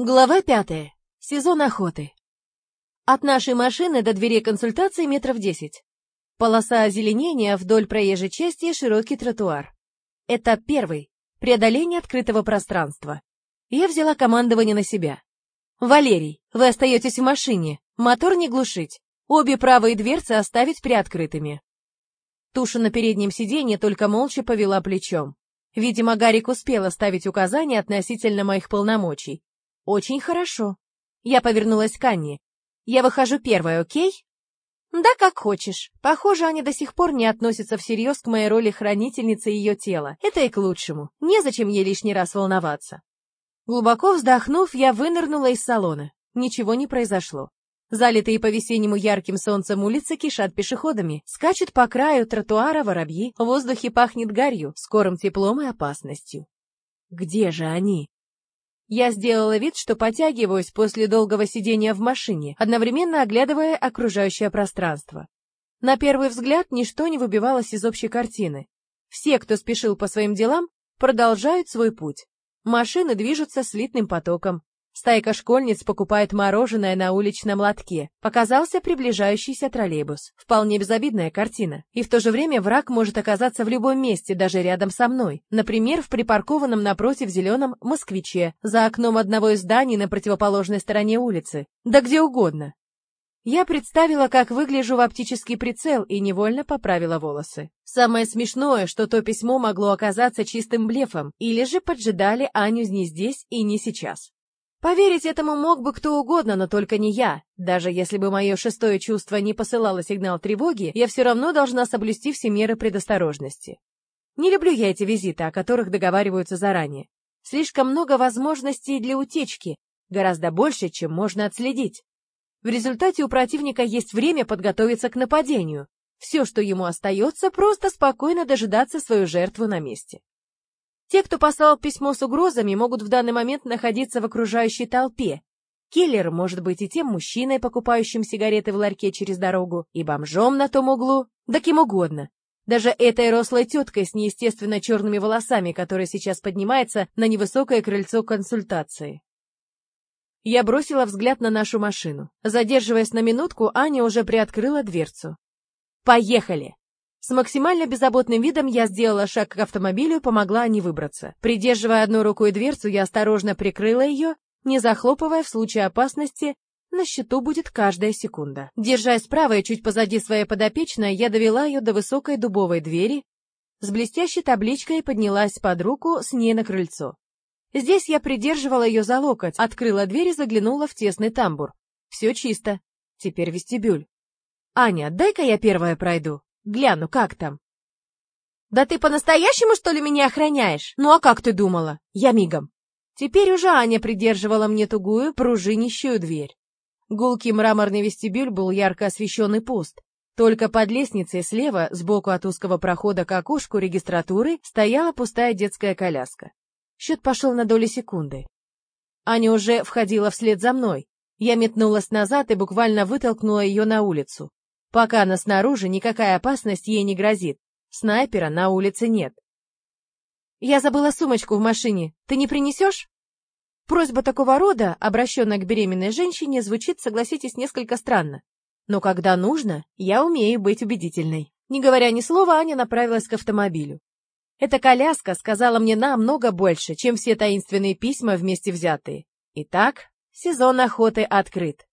Глава пятая. Сезон охоты. От нашей машины до дверей консультации метров десять. Полоса озеленения вдоль проезжей части и широкий тротуар. Этап первый. Преодоление открытого пространства. Я взяла командование на себя. «Валерий, вы остаетесь в машине. Мотор не глушить. Обе правые дверцы оставить приоткрытыми». Туша на переднем сиденье только молча повела плечом. Видимо, Гарик успел оставить указания относительно моих полномочий, очень хорошо. Я повернулась к Анне. Я выхожу первой, окей? Да, как хочешь. Похоже, Аня до сих пор не относится всерьез к моей роли хранительницы ее тела. Это и к лучшему. Незачем ей лишний раз волноваться. Глубоко вздохнув, я вынырнула из салона. Ничего не произошло. Залитые по-весеннему ярким солнцем улицы кишат пешеходами, скачут по краю тротуара воробьи, в воздухе пахнет гарью, скорым теплом и опасностью. Где же они? Я сделала вид, что потягиваюсь после долгого сидения в машине, одновременно оглядывая окружающее пространство. На первый взгляд ничто не выбивалось из общей картины. Все, кто спешил по своим делам, продолжают свой путь. Машины движутся слитным потоком. Стайка школьниц покупает мороженое на уличном лотке. Показался приближающийся троллейбус. Вполне безобидная картина. И в то же время враг может оказаться в любом месте, даже рядом со мной. Например, в припаркованном напротив зеленом «Москвиче», за окном одного из зданий на противоположной стороне улицы. Да где угодно. Я представила, как выгляжу в оптический прицел и невольно поправила волосы. Самое смешное, что то письмо могло оказаться чистым блефом, или же поджидали Аню не здесь и не сейчас. Поверить этому мог бы кто угодно, но только не я. Даже если бы мое шестое чувство не посылало сигнал тревоги, я все равно должна соблюсти все меры предосторожности. Не люблю я эти визиты, о которых договариваются заранее. Слишком много возможностей для утечки, гораздо больше, чем можно отследить. В результате у противника есть время подготовиться к нападению. Все, что ему остается, просто спокойно дожидаться свою жертву на месте. Те, кто послал письмо с угрозами, могут в данный момент находиться в окружающей толпе. Киллер может быть и тем мужчиной, покупающим сигареты в ларьке через дорогу, и бомжом на том углу, да кем угодно. Даже этой рослой теткой с неестественно черными волосами, которая сейчас поднимается на невысокое крыльцо консультации. Я бросила взгляд на нашу машину. Задерживаясь на минутку, Аня уже приоткрыла дверцу. «Поехали!» С максимально беззаботным видом я сделала шаг к автомобилю помогла Ане выбраться. Придерживая одной рукой дверцу, я осторожно прикрыла ее, не захлопывая в случае опасности, на счету будет каждая секунда. Держась справа и чуть позади своей подопечной, я довела ее до высокой дубовой двери, с блестящей табличкой поднялась под руку с ней на крыльцо. Здесь я придерживала ее за локоть, открыла дверь и заглянула в тесный тамбур. Все чисто. Теперь вестибюль. «Аня, дай-ка я первая пройду», Гляну, как там. Да ты по-настоящему, что ли, меня охраняешь? Ну а как ты думала? Я мигом. Теперь уже Аня придерживала мне тугую, пружинищую дверь. Гулкий мраморный вестибюль был ярко освещен и пуст. Только под лестницей слева, сбоку от узкого прохода к окошку регистратуры, стояла пустая детская коляска. Счет пошел на доли секунды. Аня уже входила вслед за мной. Я метнулась назад и буквально вытолкнула ее на улицу. Пока она снаружи, никакая опасность ей не грозит. Снайпера на улице нет. «Я забыла сумочку в машине. Ты не принесешь?» Просьба такого рода, обращенная к беременной женщине, звучит, согласитесь, несколько странно. Но когда нужно, я умею быть убедительной. Не говоря ни слова, Аня направилась к автомобилю. Эта коляска сказала мне намного больше, чем все таинственные письма вместе взятые. Итак, сезон охоты открыт.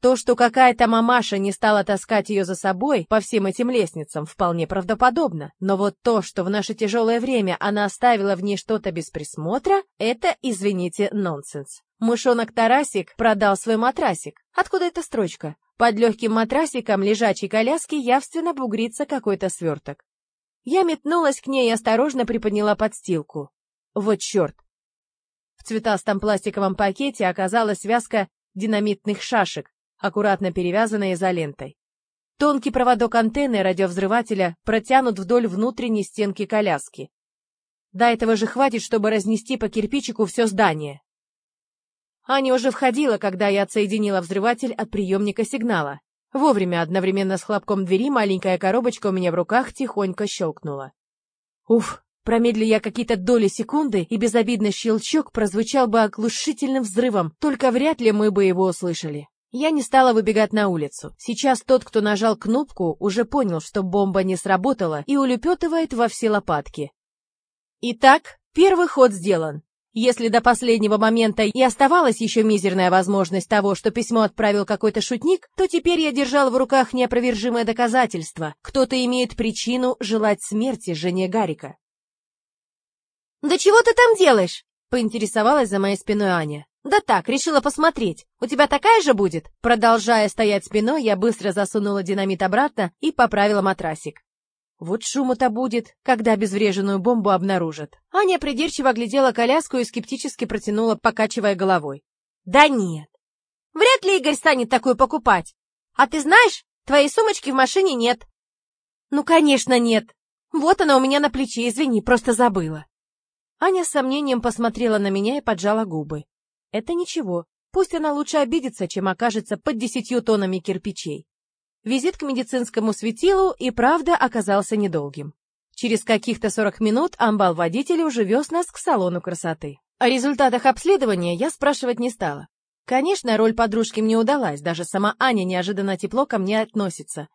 То, что какая-то мамаша не стала таскать ее за собой по всем этим лестницам, вполне правдоподобно. Но вот то, что в наше тяжелое время она оставила в ней что-то без присмотра, это, извините, нонсенс. Мышонок Тарасик продал свой матрасик. Откуда эта строчка? Под легким матрасиком лежачей коляски явственно бугрится какой-то сверток. Я метнулась к ней и осторожно приподняла подстилку. Вот черт! В цветастом пластиковом пакете оказалась связка динамитных шашек, аккуратно перевязанная изолентой. Тонкий проводок антенны радиовзрывателя протянут вдоль внутренней стенки коляски. До этого же хватит, чтобы разнести по кирпичику все здание. Аня уже входила, когда я отсоединила взрыватель от приемника сигнала. Вовремя, одновременно с хлопком двери, маленькая коробочка у меня в руках тихонько щелкнула. Уф, Промедли я какие-то доли секунды, и безобидный щелчок прозвучал бы оглушительным взрывом, только вряд ли мы бы его услышали. Я не стала выбегать на улицу. Сейчас тот, кто нажал кнопку, уже понял, что бомба не сработала и улепетывает во все лопатки. Итак, первый ход сделан. Если до последнего момента и оставалась еще мизерная возможность того, что письмо отправил какой-то шутник, то теперь я держал в руках неопровержимое доказательство. Кто-то имеет причину желать смерти жене Гарика. «Да чего ты там делаешь?» — поинтересовалась за моей спиной Аня. «Да так, решила посмотреть. У тебя такая же будет?» Продолжая стоять спиной, я быстро засунула динамит обратно и поправила матрасик. Вот шума-то будет, когда обезвреженную бомбу обнаружат. Аня придирчиво глядела коляску и скептически протянула, покачивая головой. Да нет. Вряд ли Игорь станет такую покупать. А ты знаешь, твоей сумочки в машине нет. Ну, конечно, нет. Вот она у меня на плече, извини, просто забыла. Аня с сомнением посмотрела на меня и поджала губы. Это ничего. Пусть она лучше обидится, чем окажется под десятью тоннами кирпичей. Визит к медицинскому светилу и правда оказался недолгим. Через каких-то 40 минут амбал-водитель уже вез нас к салону красоты. О результатах обследования я спрашивать не стала. Конечно, роль подружки мне удалась, даже сама Аня неожиданно тепло ко мне относится.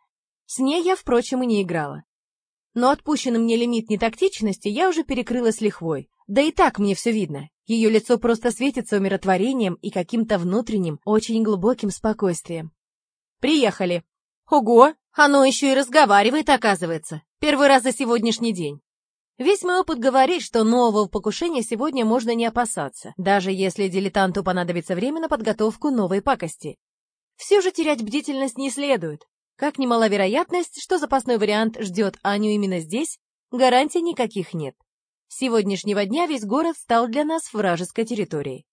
С ней я, впрочем, и не играла. Но отпущенный мне лимит нетактичности я уже перекрыла с лихвой. Да и так мне все видно. Ее лицо просто светится умиротворением и каким-то внутренним, очень глубоким спокойствием. «Приехали!» Ого, оно еще и разговаривает, оказывается. Первый раз за сегодняшний день. Весь мой опыт говорит, что нового покушения сегодня можно не опасаться, даже если дилетанту понадобится время на подготовку новой пакости. Все же терять бдительность не следует. Как немала вероятность, что запасной вариант ждет Аню именно здесь, гарантий никаких нет. Сегодняшнего дня весь город стал для нас вражеской территорией.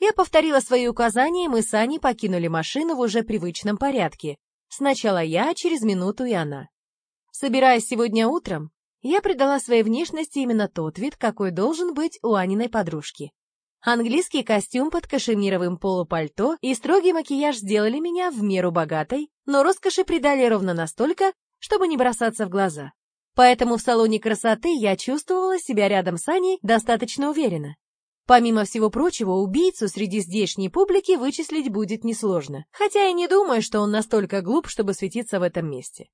Я повторила свои указания, и мы с Аней покинули машину в уже привычном порядке, Сначала я, через минуту и она. Собираясь сегодня утром, я придала своей внешности именно тот вид, какой должен быть у Аниной подружки. Английский костюм под кашемировым полупальто и строгий макияж сделали меня в меру богатой, но роскоши придали ровно настолько, чтобы не бросаться в глаза. Поэтому в салоне красоты я чувствовала себя рядом с Аней достаточно уверенно. Помимо всего прочего, убийцу среди здешней публики вычислить будет несложно, хотя я не думаю, что он настолько глуп, чтобы светиться в этом месте.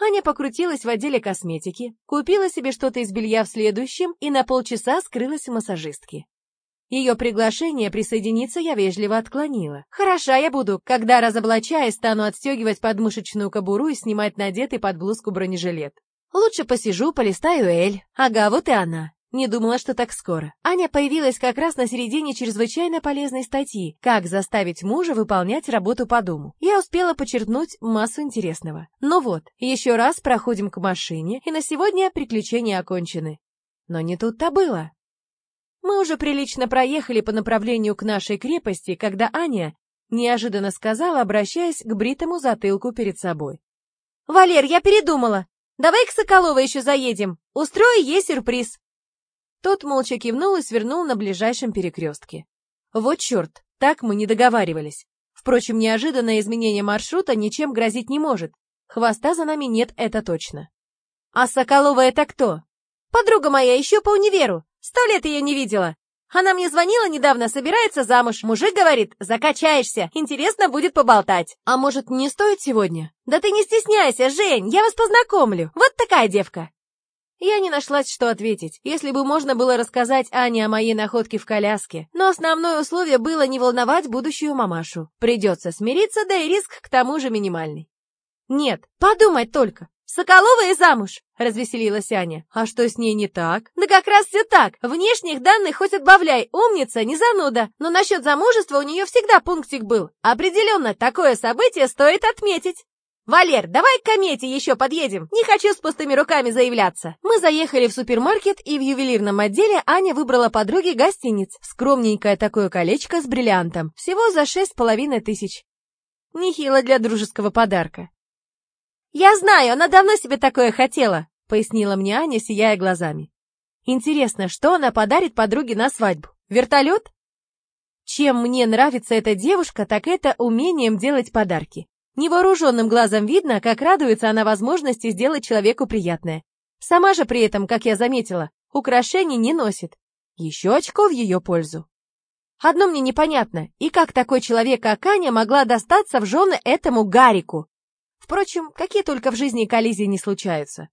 Аня покрутилась в отделе косметики, купила себе что-то из белья в следующем и на полчаса скрылась в массажистке. Ее приглашение присоединиться я вежливо отклонила. Хороша я буду, когда разоблачаясь, стану отстегивать подмышечную кобуру и снимать надетый под блузку бронежилет. Лучше посижу, полистаю Эль. Ага, вот и она. Не думала, что так скоро. Аня появилась как раз на середине чрезвычайно полезной статьи «Как заставить мужа выполнять работу по дому». Я успела подчеркнуть массу интересного. Ну вот, еще раз проходим к машине, и на сегодня приключения окончены. Но не тут-то было. Мы уже прилично проехали по направлению к нашей крепости, когда Аня неожиданно сказала, обращаясь к бритому затылку перед собой. «Валер, я передумала. Давай к Соколовой еще заедем. Устрою ей сюрприз». Тот молча кивнул и свернул на ближайшем перекрестке. Вот черт, так мы не договаривались. Впрочем, неожиданное изменение маршрута ничем грозить не может. Хвоста за нами нет, это точно. А Соколова это кто? Подруга моя, еще по универу. Сто лет ее не видела. Она мне звонила недавно, собирается замуж. Мужик говорит, закачаешься, интересно будет поболтать. А может, не стоит сегодня? Да ты не стесняйся, Жень, я вас познакомлю. Вот такая девка. Я не нашлась, что ответить, если бы можно было рассказать Ане о моей находке в коляске. Но основное условие было не волновать будущую мамашу. Придется смириться, да и риск к тому же минимальный. Нет, подумать только. Соколова и замуж, развеселилась Аня. А что с ней не так? Да как раз все так. Внешних данных хоть отбавляй, умница, не зануда. Но насчет замужества у нее всегда пунктик был. Определенно, такое событие стоит отметить. «Валер, давай к комете еще подъедем! Не хочу с пустыми руками заявляться!» Мы заехали в супермаркет, и в ювелирном отделе Аня выбрала подруге гостиниц. Скромненькое такое колечко с бриллиантом. Всего за шесть с половиной тысяч. Нехило для дружеского подарка. «Я знаю, она давно себе такое хотела», — пояснила мне Аня, сияя глазами. «Интересно, что она подарит подруге на свадьбу? Вертолет?» Чем мне нравится эта девушка, так это умением делать подарки. Невооруженным глазом видно, как радуется она возможности сделать человеку приятное. Сама же при этом, как я заметила, украшений не носит. Еще очко в ее пользу. Одно мне непонятно, и как такой человек, как Аня, могла достаться в жены этому Гарику? Впрочем, какие только в жизни коллизии не случаются.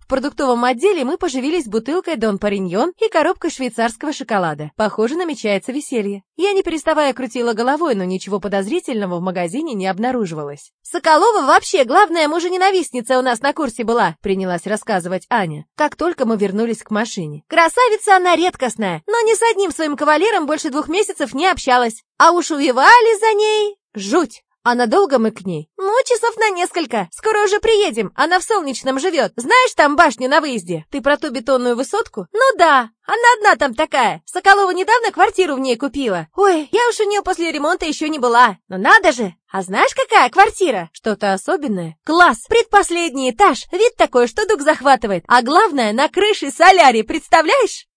В продуктовом отделе мы поживились бутылкой Дон Париньон и коробкой швейцарского шоколада. Похоже, намечается веселье. Я не переставая крутила головой, но ничего подозрительного в магазине не обнаруживалось. «Соколова вообще главная мужа-ненавистница у нас на курсе была», принялась рассказывать Аня, как только мы вернулись к машине. «Красавица она редкостная, но ни с одним своим кавалером больше двух месяцев не общалась. А уж увивали за ней... Жуть! А надолго мы к ней? Ну, часов на несколько. Скоро уже приедем. Она в Солнечном живет. Знаешь там башню на выезде? Ты про ту бетонную высотку? Ну да. Она одна там такая. Соколова недавно квартиру в ней купила. Ой, я уж у нее после ремонта еще не была. Но надо же. А знаешь, какая квартира? Что-то особенное? Класс. Предпоследний этаж. Вид такой, что дух захватывает. А главное, на крыше солярий. Представляешь?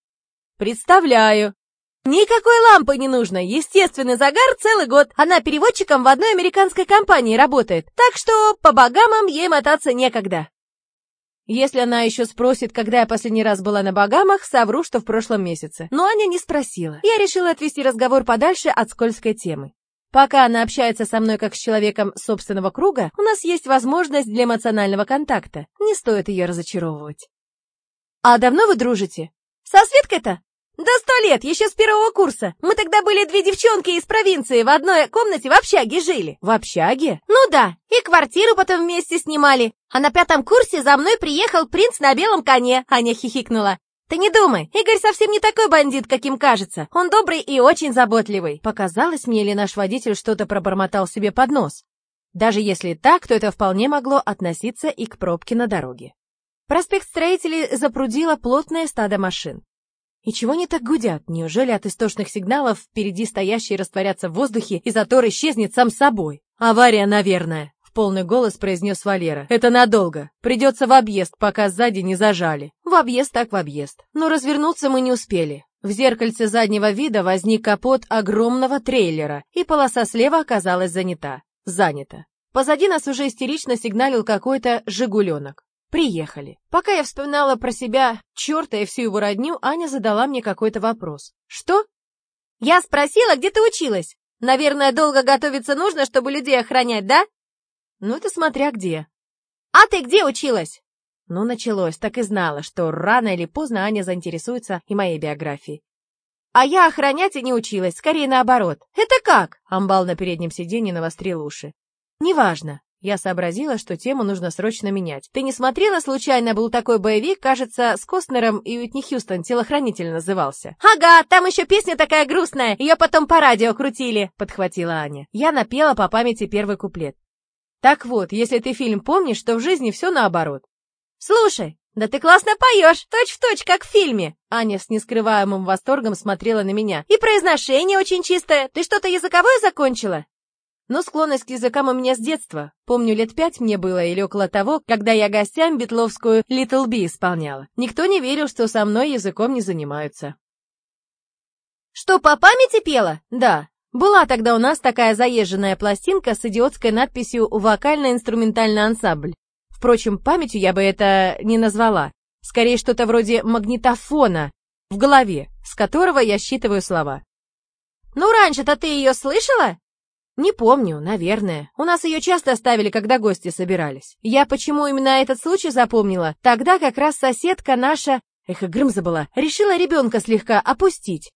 Представляю. Никакой лампы не нужно, естественный загар целый год. Она переводчиком в одной американской компании работает, так что по Багамам ей мотаться некогда. Если она еще спросит, когда я последний раз была на Багамах, совру, что в прошлом месяце. Но Аня не спросила. Я решила отвести разговор подальше от скользкой темы. Пока она общается со мной как с человеком собственного круга, у нас есть возможность для эмоционального контакта. Не стоит ее разочаровывать. «А давно вы дружите?» «Со Светкой-то? «Да сто лет, еще с первого курса. Мы тогда были две девчонки из провинции, в одной комнате в общаге жили». «В общаге?» «Ну да, и квартиру потом вместе снимали. А на пятом курсе за мной приехал принц на белом коне», — Аня хихикнула. «Ты не думай, Игорь совсем не такой бандит, каким кажется. Он добрый и очень заботливый». Показалось мне, или наш водитель что-то пробормотал себе под нос. Даже если так, то это вполне могло относиться и к пробке на дороге. Проспект Строителей запрудило плотное стадо машин. И чего они так гудят? Неужели от истошных сигналов впереди стоящие растворятся в воздухе, и затор исчезнет сам собой? Авария, наверное, в полный голос произнес Валера. Это надолго. Придется в объезд, пока сзади не зажали. В объезд так в объезд. Но развернуться мы не успели. В зеркальце заднего вида возник капот огромного трейлера, и полоса слева оказалась занята. Занята. Позади нас уже истерично сигналил какой-то «Жигуленок». Приехали. Пока я вспоминала про себя, черта и всю его родню, Аня задала мне какой-то вопрос. Что? Я спросила, где ты училась? Наверное, долго готовиться нужно, чтобы людей охранять, да? Ну, это смотря где. А ты где училась? Ну, началось, так и знала, что рано или поздно Аня заинтересуется и моей биографией. А я охранять и не училась, скорее наоборот. Это как? Амбал на переднем сиденье навострил уши. Неважно. Я сообразила, что тему нужно срочно менять. Ты не смотрела, случайно был такой боевик, кажется, с Костнером и Уитни Хьюстон, телохранитель назывался. «Ага, там еще песня такая грустная, ее потом по радио крутили», — подхватила Аня. Я напела по памяти первый куплет. Так вот, если ты фильм помнишь, то в жизни все наоборот. «Слушай, да ты классно поешь, точь-в-точь, точь, как в фильме!» Аня с нескрываемым восторгом смотрела на меня. «И произношение очень чистое. Ты что-то языковое закончила?» Но склонность к языкам у меня с детства. Помню, лет пять мне было или около того, когда я гостям Бетловскую Little Би исполняла. Никто не верил, что со мной языком не занимаются. «Что, по памяти пела?» «Да. Была тогда у нас такая заезженная пластинка с идиотской надписью «Вокально-инструментальный ансамбль». Впрочем, памятью я бы это не назвала. Скорее, что-то вроде магнитофона в голове, с которого я считываю слова. «Ну, раньше-то ты ее слышала?» Не помню, наверное. У нас ее часто ставили, когда гости собирались. Я почему именно этот случай запомнила? Тогда как раз соседка наша, эх, Грымза была, решила ребенка слегка опустить.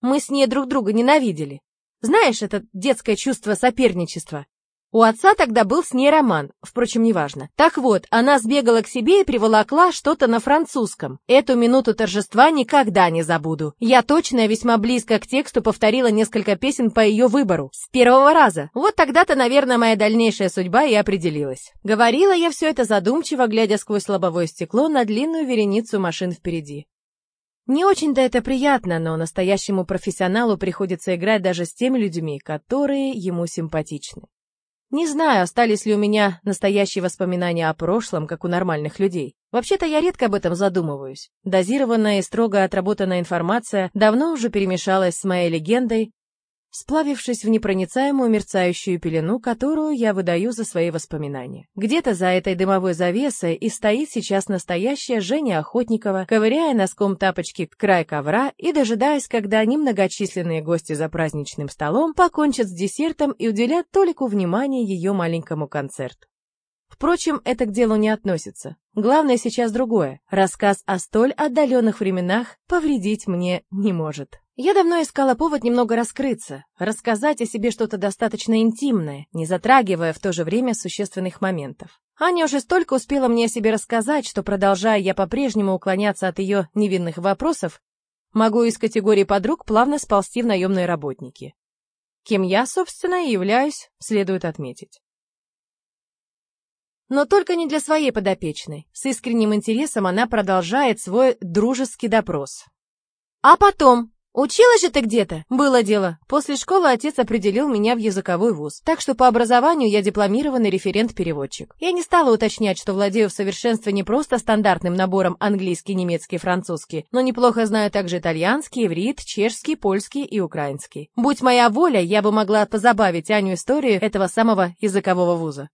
Мы с ней друг друга ненавидели. Знаешь, это детское чувство соперничества. У отца тогда был с ней роман, впрочем, неважно. Так вот, она сбегала к себе и приволокла что-то на французском. Эту минуту торжества никогда не забуду. Я точно весьма близко к тексту повторила несколько песен по ее выбору. С первого раза. Вот тогда-то, наверное, моя дальнейшая судьба и определилась. Говорила я все это задумчиво, глядя сквозь лобовое стекло на длинную вереницу машин впереди. Не очень-то это приятно, но настоящему профессионалу приходится играть даже с теми людьми, которые ему симпатичны. Не знаю, остались ли у меня настоящие воспоминания о прошлом, как у нормальных людей. Вообще-то я редко об этом задумываюсь. Дозированная и строго отработанная информация давно уже перемешалась с моей легендой сплавившись в непроницаемую мерцающую пелену, которую я выдаю за свои воспоминания. Где-то за этой дымовой завесой и стоит сейчас настоящая Женя Охотникова, ковыряя носком тапочки край ковра и дожидаясь, когда немногочисленные гости за праздничным столом покончат с десертом и уделят толику внимания ее маленькому концерту. Впрочем, это к делу не относится. Главное сейчас другое. Рассказ о столь отдаленных временах повредить мне не может. Я давно искала повод немного раскрыться, рассказать о себе что-то достаточно интимное, не затрагивая в то же время существенных моментов. Аня уже столько успела мне о себе рассказать, что, продолжая я по-прежнему уклоняться от ее невинных вопросов, могу из категории подруг плавно сползти в наемные работники. Кем я, собственно, и являюсь, следует отметить. Но только не для своей подопечной. С искренним интересом она продолжает свой дружеский допрос. А потом, Училась же ты где-то? Было дело. После школы отец определил меня в языковой вуз. Так что по образованию я дипломированный референт-переводчик. Я не стала уточнять, что владею в совершенстве не просто стандартным набором английский, немецкий, французский, но неплохо знаю также итальянский, иврит, чешский, польский и украинский. Будь моя воля, я бы могла позабавить Аню историю этого самого языкового вуза.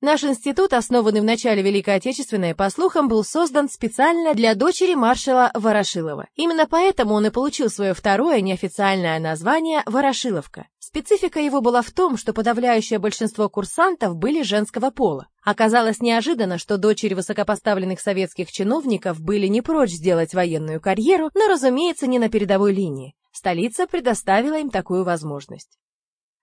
Наш институт, основанный в начале Великой Отечественной, по слухам, был создан специально для дочери маршала Ворошилова. Именно поэтому он и получил свое второе неофициальное название «Ворошиловка». Специфика его была в том, что подавляющее большинство курсантов были женского пола. Оказалось неожиданно, что дочери высокопоставленных советских чиновников были не прочь сделать военную карьеру, но, разумеется, не на передовой линии. Столица предоставила им такую возможность.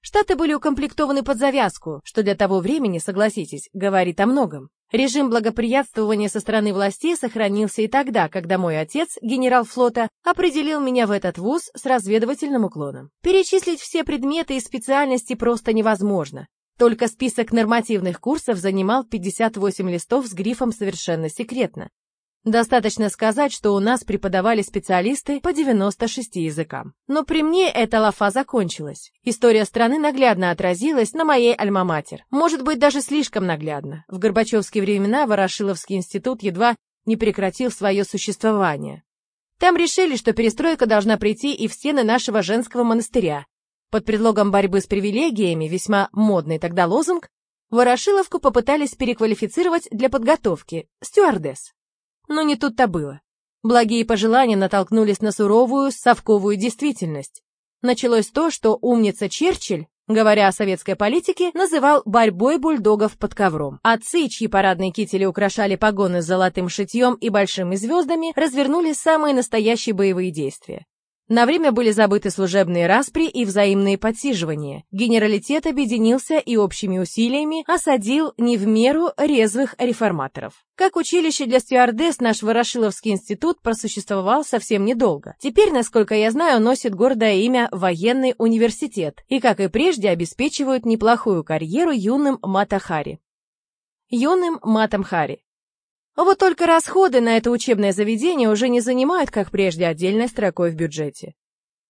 Штаты были укомплектованы под завязку, что для того времени, согласитесь, говорит о многом. Режим благоприятствования со стороны властей сохранился и тогда, когда мой отец, генерал флота, определил меня в этот вуз с разведывательным уклоном. Перечислить все предметы и специальности просто невозможно. Только список нормативных курсов занимал 58 листов с грифом «Совершенно секретно». Достаточно сказать, что у нас преподавали специалисты по 96 языкам. Но при мне эта лафа закончилась. История страны наглядно отразилась на моей альма-матер. Может быть, даже слишком наглядно. В Горбачевские времена Ворошиловский институт едва не прекратил свое существование. Там решили, что перестройка должна прийти и в стены нашего женского монастыря. Под предлогом борьбы с привилегиями, весьма модный тогда лозунг, Ворошиловку попытались переквалифицировать для подготовки стюардесс. Но не тут-то было. Благие пожелания натолкнулись на суровую, совковую действительность. Началось то, что умница Черчилль, говоря о советской политике, называл борьбой бульдогов под ковром. Отцы, чьи парадные кители украшали погоны с золотым шитьем и большими звездами, развернули самые настоящие боевые действия. На время были забыты служебные распри и взаимные подсиживания. Генералитет объединился и общими усилиями осадил не в меру резвых реформаторов. Как училище для стюардесс наш Ворошиловский институт просуществовал совсем недолго. Теперь, насколько я знаю, носит гордое имя Военный университет и, как и прежде, обеспечивают неплохую карьеру юным Матахари. Юным Матам Хари. Вот только расходы на это учебное заведение уже не занимают, как прежде, отдельной строкой в бюджете.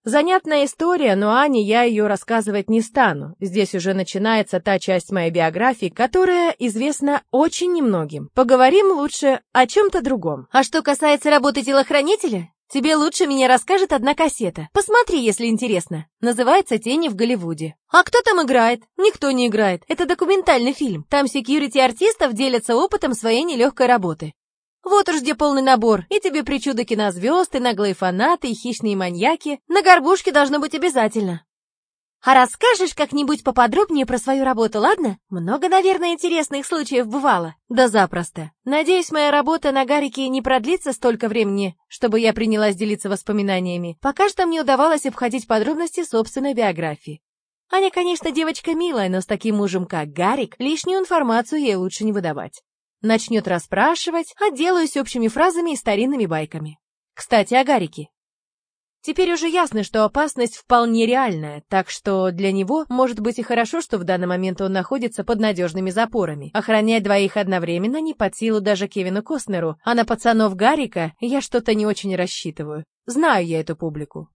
Занятная история, но Ане я ее рассказывать не стану. Здесь уже начинается та часть моей биографии, которая известна очень немногим. Поговорим лучше о чем-то другом. А что касается работы телохранителя, Тебе лучше меня расскажет одна кассета. Посмотри, если интересно. Называется «Тени в Голливуде». А кто там играет? Никто не играет. Это документальный фильм. Там секьюрити артистов делятся опытом своей нелегкой работы. Вот уж где полный набор. И тебе причуды кинозвезд, и наглые фанаты, и хищные маньяки. На горбушке должно быть обязательно. А расскажешь как-нибудь поподробнее про свою работу, ладно? Много, наверное, интересных случаев бывало. Да запросто. Надеюсь, моя работа на Гарике не продлится столько времени, чтобы я принялась делиться воспоминаниями. Пока что мне удавалось обходить подробности собственной биографии. Аня, конечно, девочка милая, но с таким мужем, как Гарик, лишнюю информацию ей лучше не выдавать. Начнет расспрашивать, отделаюсь общими фразами и старинными байками. Кстати, о Гарике. Теперь уже ясно, что опасность вполне реальная, так что для него может быть и хорошо, что в данный момент он находится под надежными запорами. Охранять двоих одновременно не под силу даже Кевину Костнеру, а на пацанов Гарика я что-то не очень рассчитываю. Знаю я эту публику.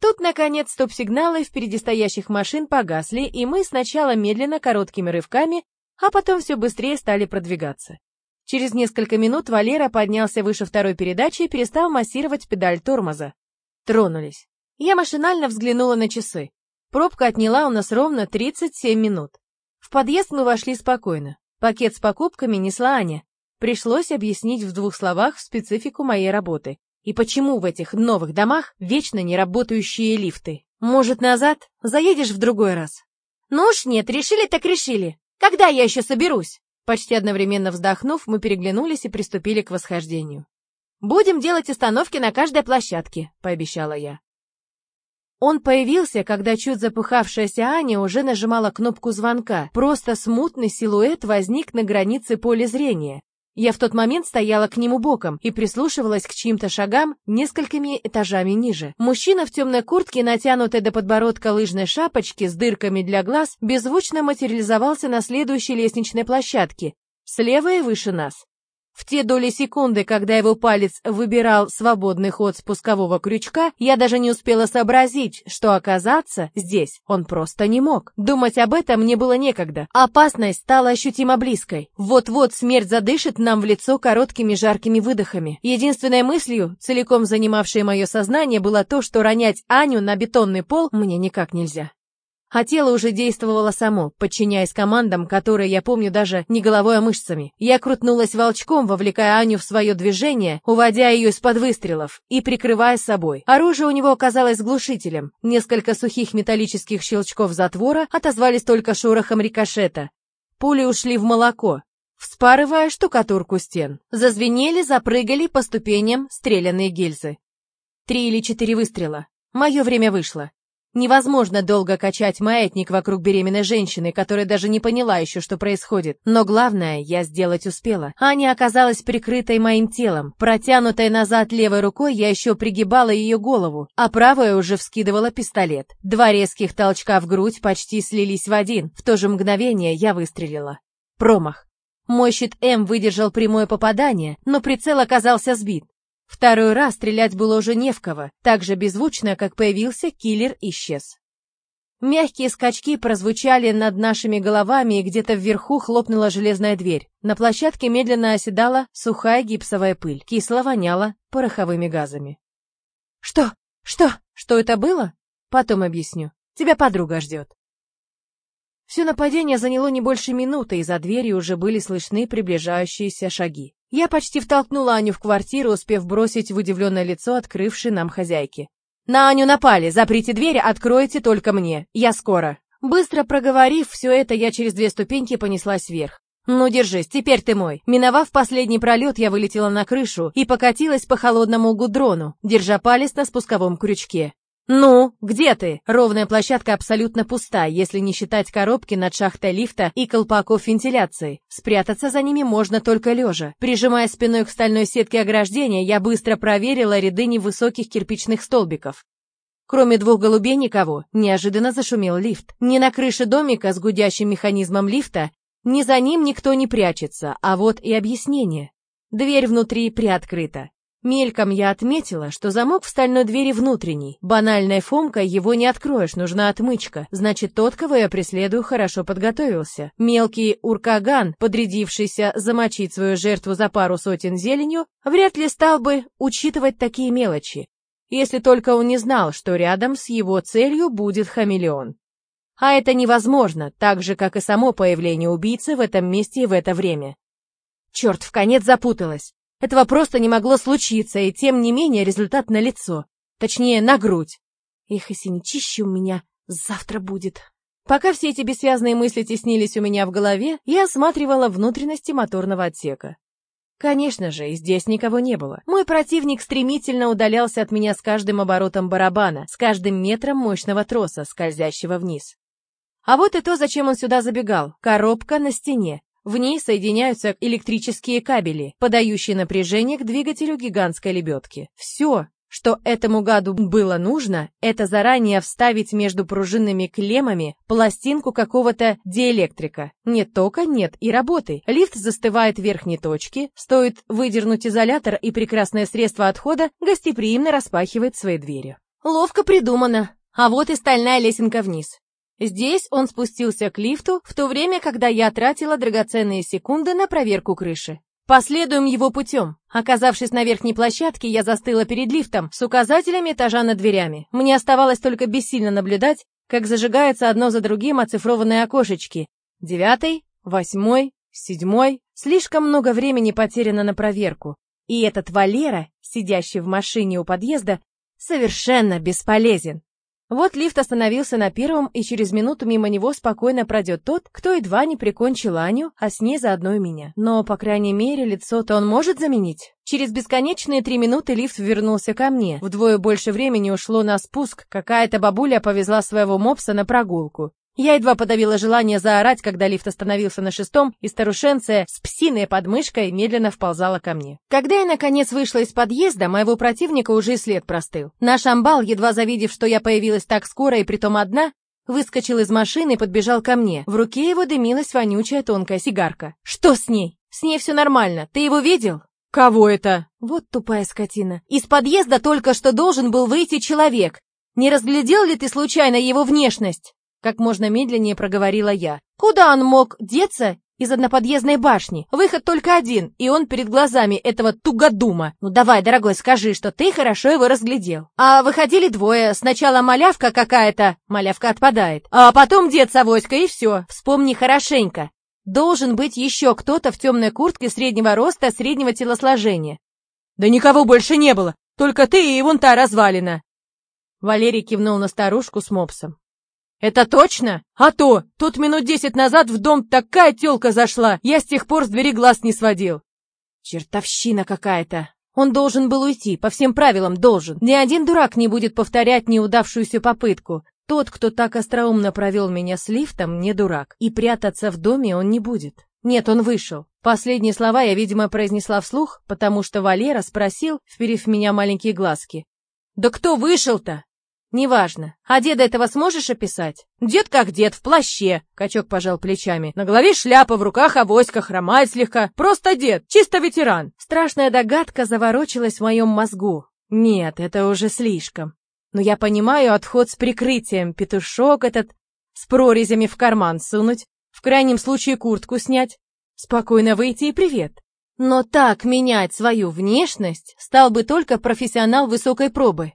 Тут, наконец, стоп-сигналы впереди стоящих машин погасли, и мы сначала медленно, короткими рывками, а потом все быстрее стали продвигаться. Через несколько минут Валера поднялся выше второй передачи и перестал массировать педаль тормоза. Тронулись. Я машинально взглянула на часы. Пробка отняла у нас ровно 37 минут. В подъезд мы вошли спокойно. Пакет с покупками несла Аня. Пришлось объяснить в двух словах специфику моей работы. И почему в этих новых домах вечно неработающие лифты. Может, назад? Заедешь в другой раз? Ну уж нет, решили так решили. Когда я еще соберусь? Почти одновременно вздохнув, мы переглянулись и приступили к восхождению. «Будем делать остановки на каждой площадке», — пообещала я. Он появился, когда чуть запыхавшаяся Аня уже нажимала кнопку звонка. Просто смутный силуэт возник на границе поля зрения. Я в тот момент стояла к нему боком и прислушивалась к чьим-то шагам несколькими этажами ниже. Мужчина в темной куртке, натянутой до подбородка лыжной шапочки с дырками для глаз, беззвучно материализовался на следующей лестничной площадке, слева и выше нас. В те доли секунды, когда его палец выбирал свободный ход спускового крючка, я даже не успела сообразить, что оказаться здесь он просто не мог. Думать об этом мне было некогда. Опасность стала ощутимо близкой. Вот-вот смерть задышит нам в лицо короткими жаркими выдохами. Единственной мыслью, целиком занимавшей мое сознание, было то, что ронять Аню на бетонный пол мне никак нельзя. А тело уже действовало само, подчиняясь командам, которые я помню даже не головой, а мышцами. Я крутнулась волчком, вовлекая Аню в свое движение, уводя ее из-под выстрелов и прикрывая собой. Оружие у него оказалось глушителем. Несколько сухих металлических щелчков затвора отозвались только шорохом рикошета. Пули ушли в молоко, вспарывая штукатурку стен. Зазвенели, запрыгали по ступеням стрелянные гильзы. Три или четыре выстрела. Мое время вышло. Невозможно долго качать маятник вокруг беременной женщины, которая даже не поняла еще, что происходит. Но главное, я сделать успела. Аня оказалась прикрытой моим телом. Протянутой назад левой рукой я еще пригибала ее голову, а правая уже вскидывала пистолет. Два резких толчка в грудь почти слились в один. В то же мгновение я выстрелила. Промах. Мой щит М выдержал прямое попадание, но прицел оказался сбит. Второй раз стрелять было уже не в кого, так же беззвучно, как появился, киллер исчез. Мягкие скачки прозвучали над нашими головами, и где-то вверху хлопнула железная дверь. На площадке медленно оседала сухая гипсовая пыль, кисло воняла пороховыми газами. «Что? Что? Что это было?» «Потом объясню. Тебя подруга ждет». Все нападение заняло не больше минуты, и за дверью уже были слышны приближающиеся шаги. Я почти втолкнула Аню в квартиру, успев бросить в удивленное лицо открывшей нам хозяйки. «На Аню напали! Заприте дверь, откройте только мне! Я скоро!» Быстро проговорив все это, я через две ступеньки понеслась вверх. «Ну, держись, теперь ты мой». Миновав последний пролет, я вылетела на крышу и покатилась по холодному гудрону, держа палец на спусковом крючке. «Ну, где ты?» Ровная площадка абсолютно пуста, если не считать коробки над шахтой лифта и колпаков вентиляции. Спрятаться за ними можно только лежа. Прижимая спиной к стальной сетке ограждения, я быстро проверила ряды невысоких кирпичных столбиков. Кроме двух голубей никого, неожиданно зашумел лифт. Ни на крыше домика с гудящим механизмом лифта, ни за ним никто не прячется, а вот и объяснение. Дверь внутри приоткрыта. Мельком я отметила, что замок в стальной двери внутренний. Банальной фомкой его не откроешь, нужна отмычка. Значит, тот, кого я преследую, хорошо подготовился. Мелкий уркаган, подрядившийся замочить свою жертву за пару сотен зеленью, вряд ли стал бы учитывать такие мелочи. Если только он не знал, что рядом с его целью будет хамелеон. А это невозможно, так же, как и само появление убийцы в этом месте и в это время. Черт, в конец запуталась. Этого просто не могло случиться, и тем не менее результат на лицо, Точнее, на грудь. Эх, и синячище у меня завтра будет. Пока все эти бессвязные мысли теснились у меня в голове, я осматривала внутренности моторного отсека. Конечно же, и здесь никого не было. Мой противник стремительно удалялся от меня с каждым оборотом барабана, с каждым метром мощного троса, скользящего вниз. А вот и то, зачем он сюда забегал. Коробка на стене. В ней соединяются электрические кабели, подающие напряжение к двигателю гигантской лебедки. Все, что этому гаду было нужно, это заранее вставить между пружинными клеммами пластинку какого-то диэлектрика. Нет тока, нет и работы. Лифт застывает в верхней точке, стоит выдернуть изолятор и прекрасное средство отхода гостеприимно распахивает свои двери. Ловко придумано. А вот и стальная лесенка вниз. Здесь он спустился к лифту, в то время, когда я тратила драгоценные секунды на проверку крыши. Последуем его путем. Оказавшись на верхней площадке, я застыла перед лифтом с указателями этажа над дверями. Мне оставалось только бессильно наблюдать, как зажигаются одно за другим оцифрованные окошечки. Девятый, восьмой, седьмой. Слишком много времени потеряно на проверку. И этот Валера, сидящий в машине у подъезда, совершенно бесполезен. Вот лифт остановился на первом, и через минуту мимо него спокойно пройдет тот, кто едва не прикончил Аню, а с ней заодно и меня. Но, по крайней мере, лицо-то он может заменить. Через бесконечные три минуты лифт вернулся ко мне. Вдвое больше времени ушло на спуск, какая-то бабуля повезла своего мопса на прогулку. Я едва подавила желание заорать, когда лифт остановился на шестом, и старушенция с псиной подмышкой медленно вползала ко мне. Когда я, наконец, вышла из подъезда, моего противника уже и след простыл. Наш амбал, едва завидев, что я появилась так скоро и притом одна, выскочил из машины и подбежал ко мне. В руке его дымилась вонючая тонкая сигарка. «Что с ней? С ней все нормально. Ты его видел?» «Кого это?» Вот тупая скотина. «Из подъезда только что должен был выйти человек. Не разглядел ли ты случайно его внешность?» Как можно медленнее проговорила я. Куда он мог деться из одноподъездной башни? Выход только один, и он перед глазами этого тугодума. Ну давай, дорогой, скажи, что ты хорошо его разглядел. А выходили двое. Сначала малявка какая-то, малявка отпадает. А потом дед с авоськой, и все. Вспомни хорошенько. Должен быть еще кто-то в темной куртке среднего роста, среднего телосложения. Да никого больше не было, только ты и вон та развалина. Валерий кивнул на старушку с мопсом. «Это точно? А то! Тут минут десять назад в дом такая тёлка зашла, я с тех пор с двери глаз не сводил». «Чертовщина какая-то!» Он должен был уйти, по всем правилам должен. Ни один дурак не будет повторять неудавшуюся попытку. Тот, кто так остроумно провел меня с лифтом, не дурак. И прятаться в доме он не будет. Нет, он вышел. Последние слова я, видимо, произнесла вслух, потому что Валера спросил, вперев меня маленькие глазки. «Да кто вышел-то?» «Неважно. А деда этого сможешь описать?» «Дед как дед, в плаще», — качок пожал плечами. «На голове шляпа, в руках авоська, хромает слегка. Просто дед, чисто ветеран». Страшная догадка заворочилась в моем мозгу. Нет, это уже слишком. Но я понимаю отход с прикрытием, петушок этот с прорезями в карман сунуть, в крайнем случае куртку снять, спокойно выйти и привет. Но так менять свою внешность стал бы только профессионал высокой пробы.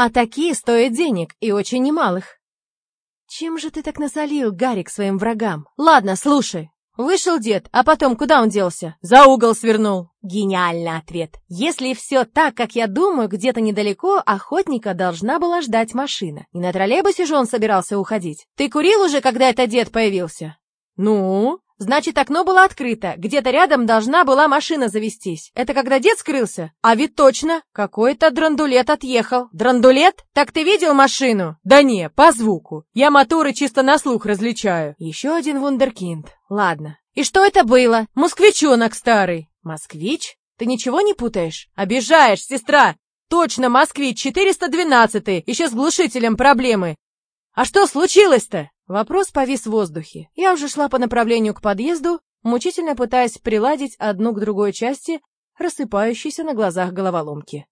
А такие стоят денег, и очень немалых. Чем же ты так насолил, Гарик, своим врагам? Ладно, слушай. Вышел дед, а потом куда он делся? За угол свернул. Гениальный ответ. Если все так, как я думаю, где-то недалеко охотника должна была ждать машина. И на троллейбусе же он собирался уходить. Ты курил уже, когда этот дед появился? Ну? Значит, окно было открыто. Где-то рядом должна была машина завестись. Это когда дед скрылся? А ведь точно. Какой-то драндулет отъехал. Драндулет? Так ты видел машину? Да не, по звуку. Я моторы чисто на слух различаю. Еще один вундеркинд. Ладно. И что это было? Москвичонок старый. Москвич? Ты ничего не путаешь? Обижаешь, сестра. Точно, москвич, 412 еще с глушителем проблемы. А что случилось-то? Вопрос повис в воздухе. Я уже шла по направлению к подъезду, мучительно пытаясь приладить одну к другой части рассыпающейся на глазах головоломки.